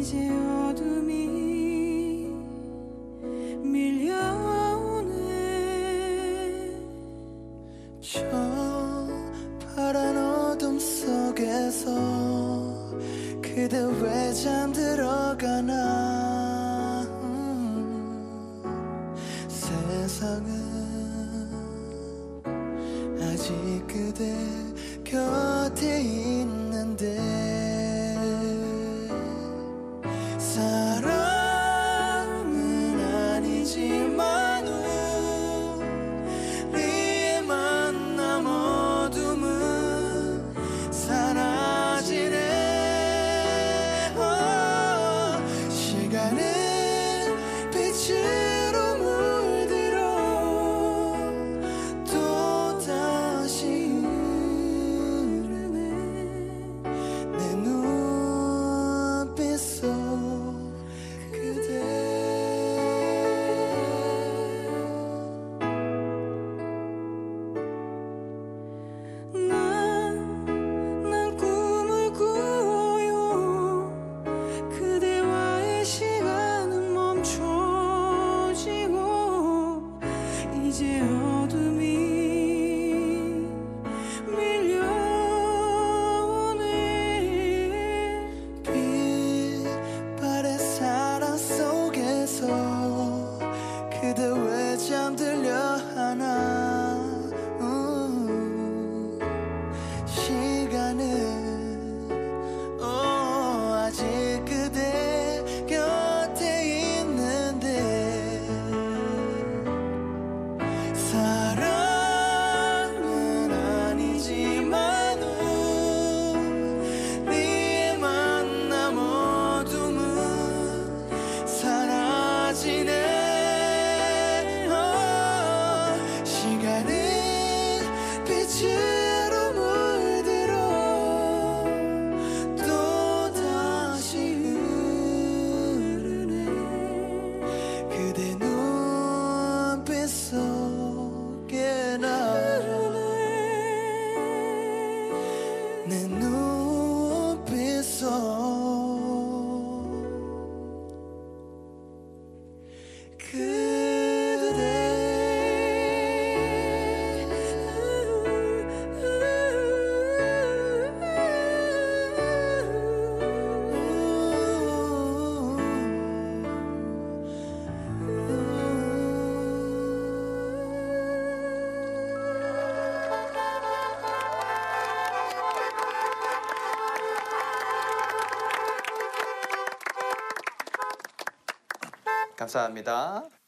이제 그대 왜 잠들어가나? 음, 세상은 아직 그대 곁에 이제 어둠이 밀려오네 빛발의 그 사랑 속에서 그대 왜 잠든 내 눈. 감사합니다.